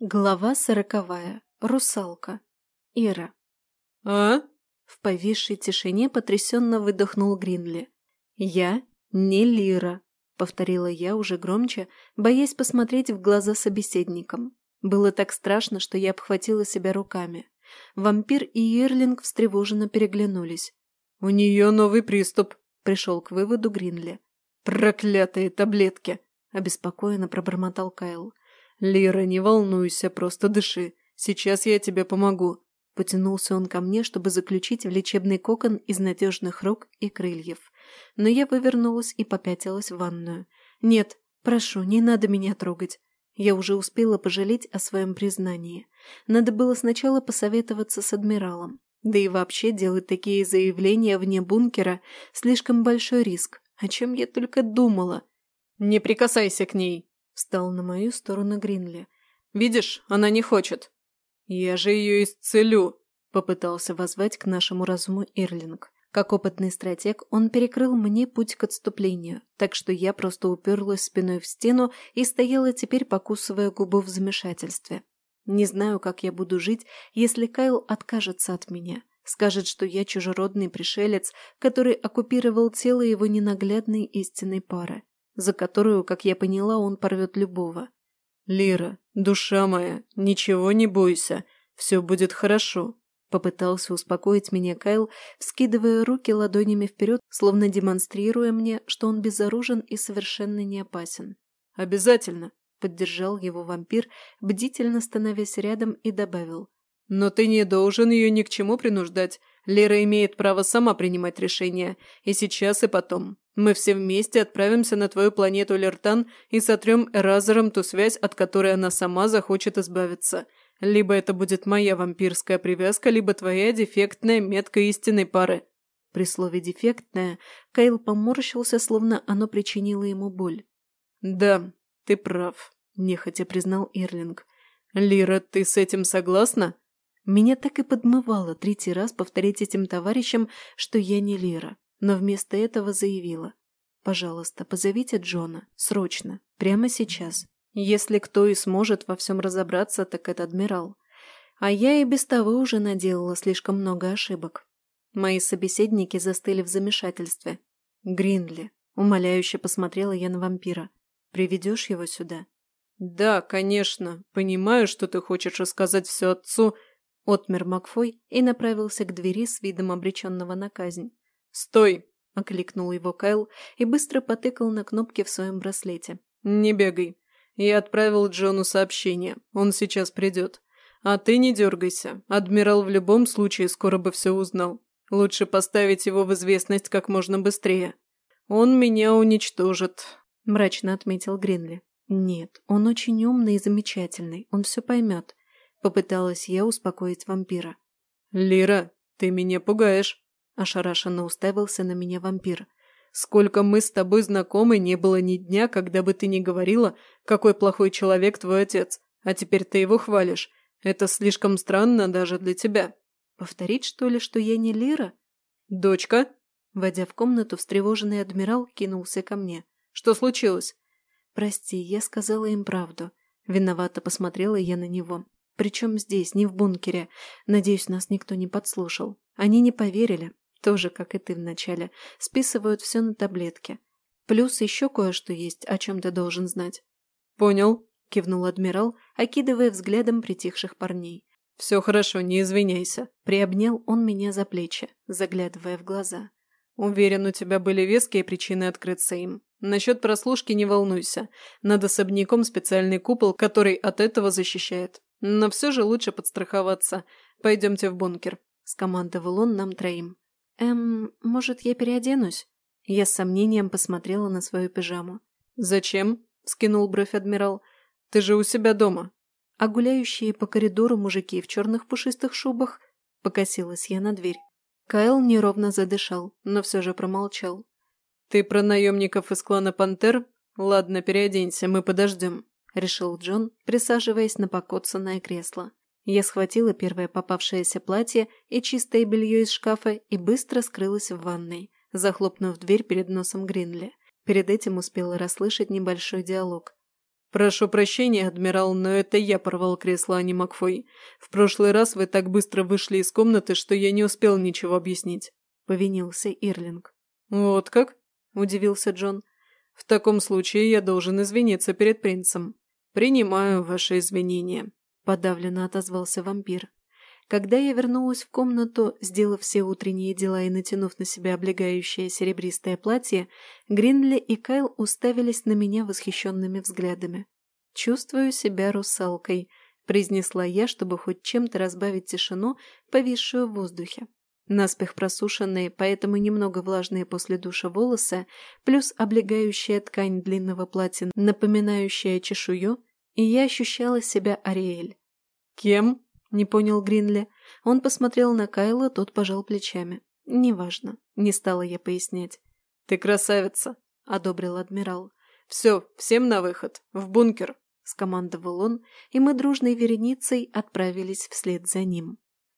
Глава сороковая. Русалка. Ира. «А?» В повисшей тишине потрясенно выдохнул Гринли. «Я не Лира», — повторила я уже громче, боясь посмотреть в глаза собеседникам. Было так страшно, что я обхватила себя руками. Вампир и Ирлинг встревоженно переглянулись. «У нее новый приступ», — пришел к выводу Гринли. «Проклятые таблетки!» — обеспокоенно пробормотал Кайл. «Лира, не волнуйся, просто дыши. Сейчас я тебе помогу». Потянулся он ко мне, чтобы заключить в лечебный кокон из надежных рук и крыльев. Но я вывернулась и попятилась в ванную. «Нет, прошу, не надо меня трогать. Я уже успела пожалеть о своем признании. Надо было сначала посоветоваться с адмиралом. Да и вообще делать такие заявления вне бункера – слишком большой риск. О чем я только думала. «Не прикасайся к ней!» Встал на мою сторону Гринли. «Видишь, она не хочет». «Я же ее исцелю», — попытался воззвать к нашему разуму Ирлинг. Как опытный стратег, он перекрыл мне путь к отступлению, так что я просто уперлась спиной в стену и стояла теперь, покусывая губу в замешательстве. Не знаю, как я буду жить, если Кайл откажется от меня. Скажет, что я чужеродный пришелец, который оккупировал тело его ненаглядной истинной пары за которую, как я поняла, он порвет любого. «Лира, душа моя, ничего не бойся, все будет хорошо», — попытался успокоить меня Кайл, вскидывая руки ладонями вперед, словно демонстрируя мне, что он безоружен и совершенно не опасен. «Обязательно», — поддержал его вампир, бдительно становясь рядом и добавил. «Но ты не должен ее ни к чему принуждать. Лера имеет право сама принимать решения, и сейчас, и потом. Мы все вместе отправимся на твою планету Лертан и сотрем Эразером ту связь, от которой она сама захочет избавиться. Либо это будет моя вампирская привязка, либо твоя дефектная метка истинной пары». При слове «дефектная» Кайл поморщился, словно оно причинило ему боль. «Да, ты прав», – нехотя признал Ирлинг. «Лира, ты с этим согласна?» Меня так и подмывало третий раз повторить этим товарищам, что я не Лира но вместо этого заявила. «Пожалуйста, позовите Джона. Срочно. Прямо сейчас. Если кто и сможет во всем разобраться, так это адмирал. А я и без того уже наделала слишком много ошибок». Мои собеседники застыли в замешательстве. «Гринли», — умоляюще посмотрела я на вампира. «Приведешь его сюда?» «Да, конечно. Понимаю, что ты хочешь рассказать все отцу», — отмер Макфой и направился к двери с видом обреченного на казнь. «Стой!» – окликнул его Кайл и быстро потыкал на кнопки в своем браслете. «Не бегай. Я отправил Джону сообщение. Он сейчас придет. А ты не дергайся. Адмирал в любом случае скоро бы все узнал. Лучше поставить его в известность как можно быстрее. Он меня уничтожит», – мрачно отметил Гринли. «Нет, он очень умный и замечательный. Он все поймет», – попыталась я успокоить вампира. «Лира, ты меня пугаешь», Ошарашенно уставился на меня вампир. «Сколько мы с тобой знакомы, не было ни дня, когда бы ты не говорила, какой плохой человек твой отец, а теперь ты его хвалишь. Это слишком странно даже для тебя». «Повторить, что ли, что я не Лира?» «Дочка?» Войдя в комнату, встревоженный адмирал кинулся ко мне. «Что случилось?» «Прости, я сказала им правду». Виновато посмотрела я на него. «Причем здесь, не в бункере. Надеюсь, нас никто не подслушал. Они не поверили, тоже, как и ты вначале, списывают все на таблетки. Плюс еще кое-что есть, о чем ты должен знать. «Понял», – кивнул адмирал, окидывая взглядом притихших парней. «Все хорошо, не извиняйся», – приобнял он меня за плечи, заглядывая в глаза. «Уверен, у тебя были веские причины открыться им. Насчет прослушки не волнуйся. Над особняком специальный купол, который от этого защищает. Но все же лучше подстраховаться. Пойдемте в бункер», – скомандовал он нам троим. «Эм, может, я переоденусь?» Я с сомнением посмотрела на свою пижаму. «Зачем?» – скинул бровь адмирал. «Ты же у себя дома». «А гуляющие по коридору мужики в черных пушистых шубах?» – покосилась я на дверь. Кайл неровно задышал, но все же промолчал. «Ты про наемников из клана Пантер? Ладно, переоденься, мы подождем», – решил Джон, присаживаясь на покоцанное кресло. Я схватила первое попавшееся платье и чистое белье из шкафа и быстро скрылась в ванной, захлопнув дверь перед носом Гринли. Перед этим успела расслышать небольшой диалог. «Прошу прощения, адмирал, но это я порвал кресло, а не Макфой. В прошлый раз вы так быстро вышли из комнаты, что я не успел ничего объяснить», — повинился Ирлинг. «Вот как?» — удивился Джон. «В таком случае я должен извиниться перед принцем. Принимаю ваши извинения», — подавленно отозвался вампир. Когда я вернулась в комнату, сделав все утренние дела и натянув на себя облегающее серебристое платье, Гринли и Кайл уставились на меня восхищенными взглядами. «Чувствую себя русалкой», — произнесла я, чтобы хоть чем-то разбавить тишину, повисшую в воздухе. Наспех просушенные, поэтому немного влажные после душа волосы, плюс облегающая ткань длинного платья, напоминающая чешую, и я ощущала себя Ариэль. «Кем?» — не понял Гринли. Он посмотрел на Кайла, тот пожал плечами. «Неважно», — не стала я пояснять. «Ты красавица», — одобрил адмирал. «Все, всем на выход, в бункер», — скомандовал он, и мы дружной вереницей отправились вслед за ним.